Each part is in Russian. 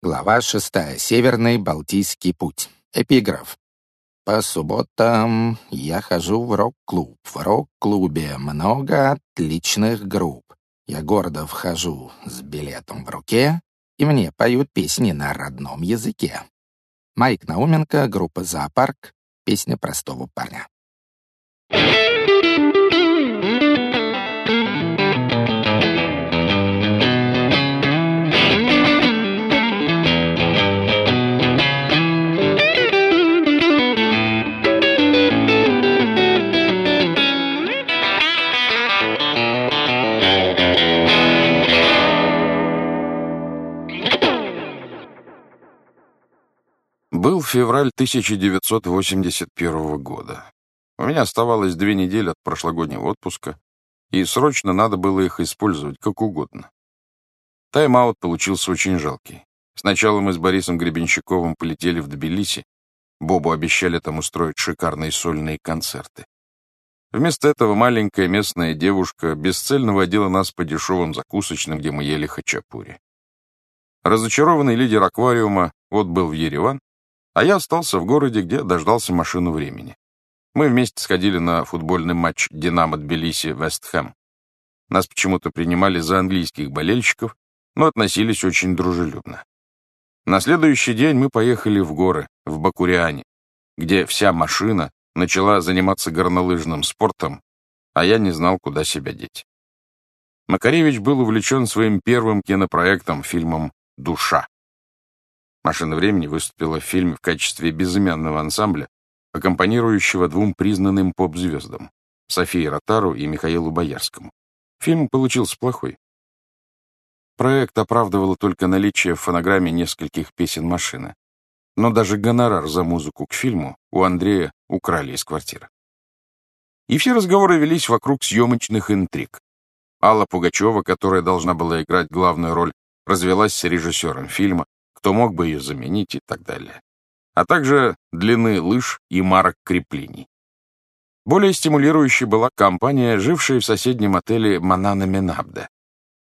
Глава шестая. Северный Балтийский путь. Эпиграф. По субботам я хожу в рок-клуб. В рок-клубе много отличных групп. Я гордо вхожу с билетом в руке, и мне поют песни на родном языке. Майк Науменко, группа «Зоопарк», песня простого парня. Был февраль 1981 года. У меня оставалось две недели от прошлогоднего отпуска, и срочно надо было их использовать как угодно. Тайм-аут получился очень жалкий. Сначала мы с Борисом Гребенщиковым полетели в Тбилиси. Бобу обещали там устроить шикарные сольные концерты. Вместо этого маленькая местная девушка бесцельно водила нас по дешевым закусочным, где мы ели хачапури. Разочарованный лидер аквариума отбыл в Ереван, а я остался в городе, где дождался машину времени. Мы вместе сходили на футбольный матч «Динамо Тбилиси-Вестхэм». Нас почему-то принимали за английских болельщиков, но относились очень дружелюбно. На следующий день мы поехали в горы, в Бакуриане, где вся машина начала заниматься горнолыжным спортом, а я не знал, куда себя деть. Макаревич был увлечен своим первым кинопроектом, фильмом «Душа». «Машина времени» выступила в фильме в качестве безымянного ансамбля, аккомпанирующего двум признанным поп-звездам — Софии Ротару и Михаилу Боярскому. Фильм получился плохой. Проект оправдывало только наличие в фонограмме нескольких песен машины. Но даже гонорар за музыку к фильму у Андрея украли из квартиры. И все разговоры велись вокруг съемочных интриг. Алла Пугачева, которая должна была играть главную роль, развелась с режиссером фильма, кто мог бы ее заменить и так далее. А также длины лыж и марок креплений. Более стимулирующей была компания, жившая в соседнем отеле Манана Менабде.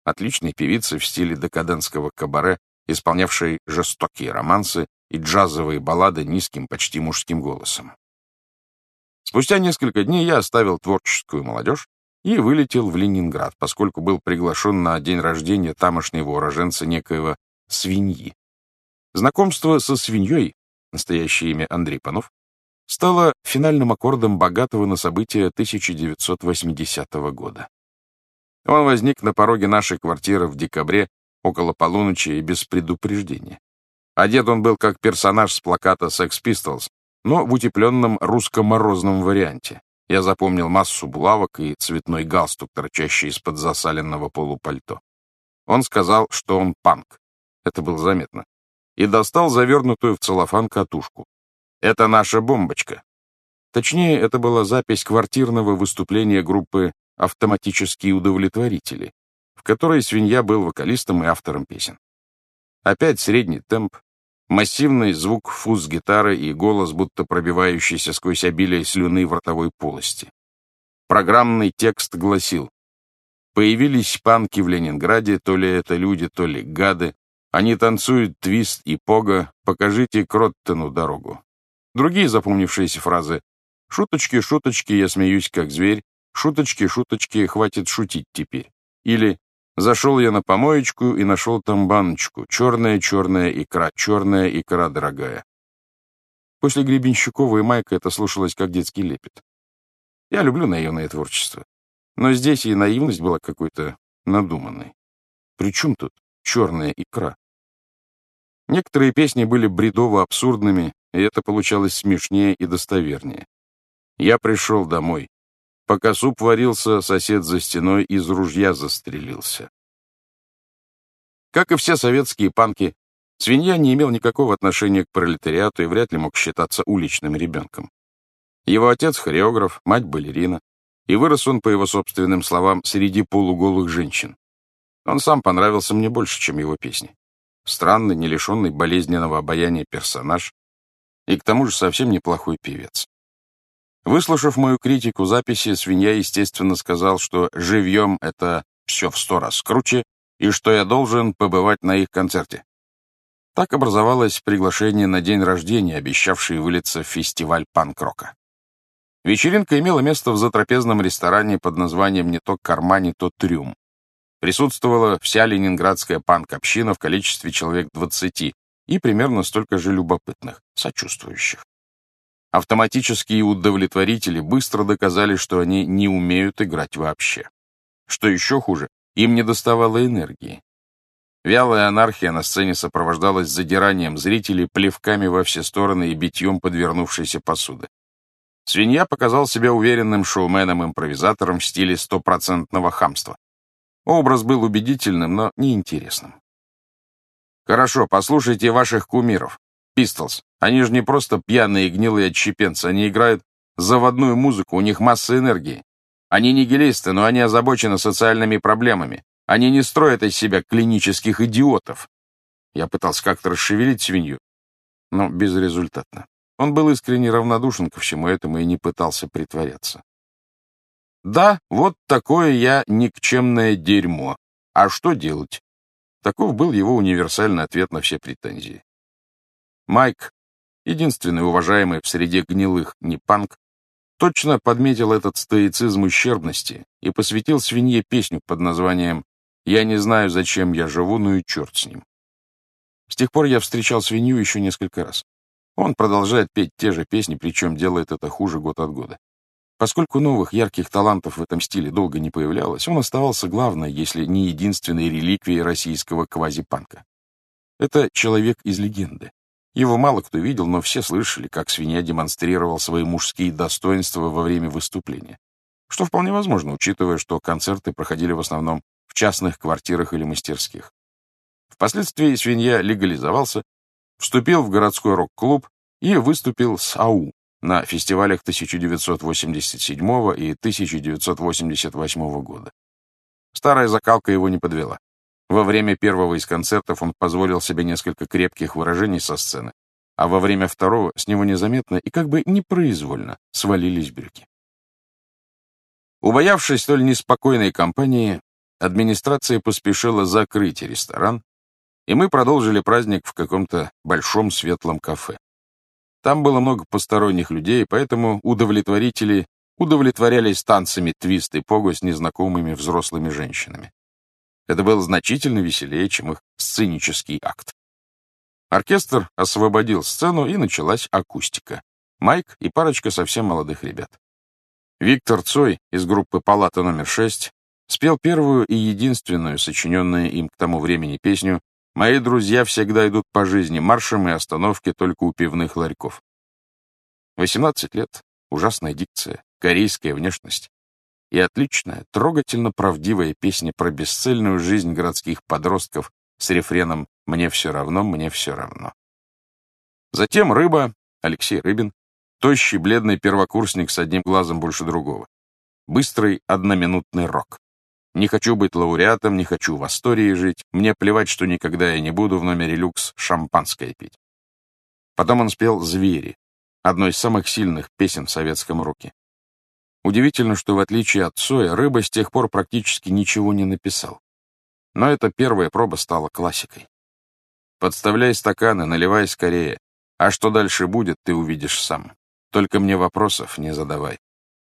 Отличной певицы в стиле декадентского кабаре, исполнявшей жестокие романсы и джазовые баллады низким, почти мужским голосом. Спустя несколько дней я оставил творческую молодежь и вылетел в Ленинград, поскольку был приглашен на день рождения тамошнего уроженца некоего свиньи. Знакомство со свиньей, настоящее имя Андрей Панов, стало финальным аккордом богатого на события 1980 года. Он возник на пороге нашей квартиры в декабре, около полуночи и без предупреждения. Одет он был как персонаж с плаката Sex Pistols, но в утепленном русско-морозном варианте. Я запомнил массу булавок и цветной галстук, торчащий из-под засаленного полупальто. Он сказал, что он панк. Это было заметно и достал завернутую в целлофан катушку. «Это наша бомбочка». Точнее, это была запись квартирного выступления группы «Автоматические удовлетворители», в которой свинья был вокалистом и автором песен. Опять средний темп, массивный звук фуз гитары и голос, будто пробивающийся сквозь обилие слюны в ротовой полости. Программный текст гласил «Появились панки в Ленинграде, то ли это люди, то ли гады, они танцуют твист и пога, покажите Кроттену дорогу. Другие запомнившиеся фразы «Шуточки, шуточки, я смеюсь как зверь», «Шуточки, шуточки, хватит шутить теперь». Или «Зашел я на помоечку и нашел там баночку, черная-черная икра, черная икра дорогая». После Гребенщикова и Майка это слушалось как детский лепет. Я люблю наивное творчество. Но здесь и наивность была какой-то надуманной. При чем тут черная икра? Некоторые песни были бредово-абсурдными, и это получалось смешнее и достовернее. Я пришел домой. Пока суп варился, сосед за стеной из ружья застрелился. Как и все советские панки, свинья не имел никакого отношения к пролетариату и вряд ли мог считаться уличным ребенком. Его отец — хореограф, мать — балерина, и вырос он, по его собственным словам, среди полуголых женщин. Он сам понравился мне больше, чем его песни странный, не лишенный болезненного обаяния персонаж и к тому же совсем неплохой певец. Выслушав мою критику записи, свинья, естественно, сказал, что живьем это все в сто раз круче, и что я должен побывать на их концерте. Так образовалось приглашение на день рождения, обещавший вылиться в фестиваль панк-рока. Вечеринка имела место в затрапезном ресторане под названием не то «Карма», не то «Трюм». Присутствовала вся ленинградская панк-община в количестве человек 20 и примерно столько же любопытных, сочувствующих. Автоматические удовлетворители быстро доказали, что они не умеют играть вообще. Что еще хуже, им не доставало энергии. Вялая анархия на сцене сопровождалась задиранием зрителей, плевками во все стороны и битьем подвернувшейся посуды. Свинья показал себя уверенным шоуменом-импровизатором в стиле стопроцентного хамства. Образ был убедительным, но неинтересным. Хорошо, послушайте ваших кумиров. Пистолс. Они же не просто пьяные гнилые отщепенцы, они играют заводную музыку, у них масса энергии. Они нигилисты, но они озабочены социальными проблемами. Они не строят из себя клинических идиотов. Я пытался как-то расшевелить свинью, но безрезультатно. Он был искренне равнодушен ко всему этому и не пытался притворяться. Да, вот такое я никчемное дерьмо. А что делать? Таков был его универсальный ответ на все претензии. Майк, единственный уважаемый в среде гнилых не панк, точно подметил этот стоицизм ущербности и посвятил свинье песню под названием «Я не знаю, зачем я живу, ну и черт с ним». С тех пор я встречал свинью еще несколько раз. Он продолжает петь те же песни, причем делает это хуже год от года. Поскольку новых ярких талантов в этом стиле долго не появлялось, он оставался главной, если не единственной реликвией российского квазипанка. Это человек из легенды. Его мало кто видел, но все слышали, как свинья демонстрировал свои мужские достоинства во время выступления. Что вполне возможно, учитывая, что концерты проходили в основном в частных квартирах или мастерских. Впоследствии свинья легализовался, вступил в городской рок-клуб и выступил с АУ на фестивалях 1987 и 1988 года. Старая закалка его не подвела. Во время первого из концертов он позволил себе несколько крепких выражений со сцены, а во время второго с него незаметно и как бы непроизвольно свалились брюки. Убоявшись столь неспокойной компании, администрация поспешила закрыть ресторан, и мы продолжили праздник в каком-то большом светлом кафе. Там было много посторонних людей, поэтому удовлетворители удовлетворялись танцами твист и пого с незнакомыми взрослыми женщинами. Это было значительно веселее, чем их сценический акт. Оркестр освободил сцену, и началась акустика. Майк и парочка совсем молодых ребят. Виктор Цой из группы «Палата номер 6» спел первую и единственную сочиненную им к тому времени песню «Мои друзья всегда идут по жизни, маршем и остановки только у пивных ларьков». 18 лет, ужасная дикция, корейская внешность и отличная, трогательно правдивая песня про бесцельную жизнь городских подростков с рефреном «Мне все равно, мне все равно». Затем «Рыба», Алексей Рыбин, тощий, бледный первокурсник с одним глазом больше другого. Быстрый, одноминутный рок. Не хочу быть лауреатом, не хочу в Астории жить, мне плевать, что никогда я не буду в номере люкс шампанское пить. Потом он спел «Звери», одной из самых сильных песен в советском роке. Удивительно, что в отличие от Цоя, Рыба с тех пор практически ничего не написал. Но эта первая проба стала классикой. Подставляй стаканы, наливай скорее. А что дальше будет, ты увидишь сам. Только мне вопросов не задавай.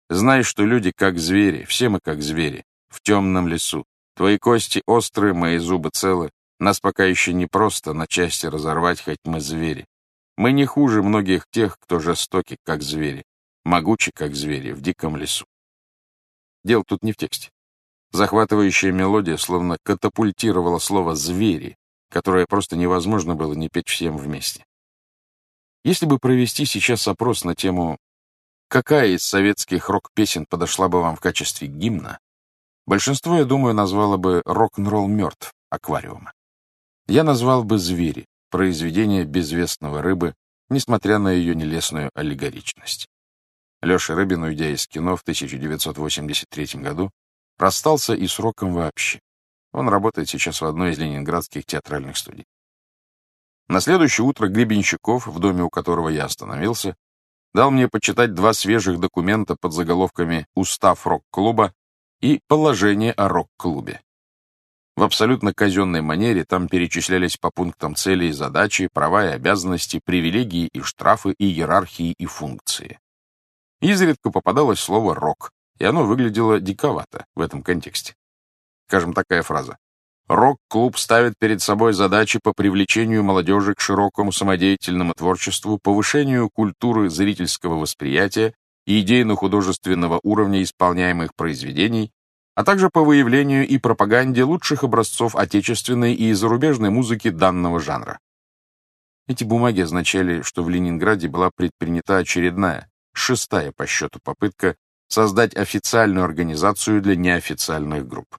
Знай, что люди как звери, все мы как звери, в темном лесу. Твои кости острые, мои зубы целы. Нас пока еще не просто на части разорвать, хоть мы звери. Мы не хуже многих тех, кто жестоки, как звери могучи, как звери, в диком лесу. Дело тут не в тексте. Захватывающая мелодия словно катапультировала слово «звери», которое просто невозможно было не петь всем вместе. Если бы провести сейчас опрос на тему «Какая из советских рок-песен подошла бы вам в качестве гимна?», большинство, я думаю, назвало бы «Рок-н-ролл мертв» аквариума. Я назвал бы «Звери», произведение безвестного рыбы, несмотря на ее нелестную аллегоричность. Леша Рыбин, уйдя из кино в 1983 году, расстался и с роком вообще. Он работает сейчас в одной из ленинградских театральных студий. На следующее утро Гребенщиков, в доме у которого я остановился, дал мне почитать два свежих документа под заголовками «Устав рок-клуба» и «Положение о рок-клубе». В абсолютно казенной манере там перечислялись по пунктам цели и задачи, права и обязанности, привилегии и штрафы, и иерархии и функции. Изредка попадалось слово «рок», и оно выглядело диковато в этом контексте. Скажем, такая фраза. Рок-клуб ставит перед собой задачи по привлечению молодежи к широкому самодеятельному творчеству, повышению культуры зрительского восприятия и идейно-художественного уровня исполняемых произведений, а также по выявлению и пропаганде лучших образцов отечественной и зарубежной музыки данного жанра. Эти бумаги означали, что в Ленинграде была предпринята очередная, шестая по счету попытка создать официальную организацию для неофициальных групп.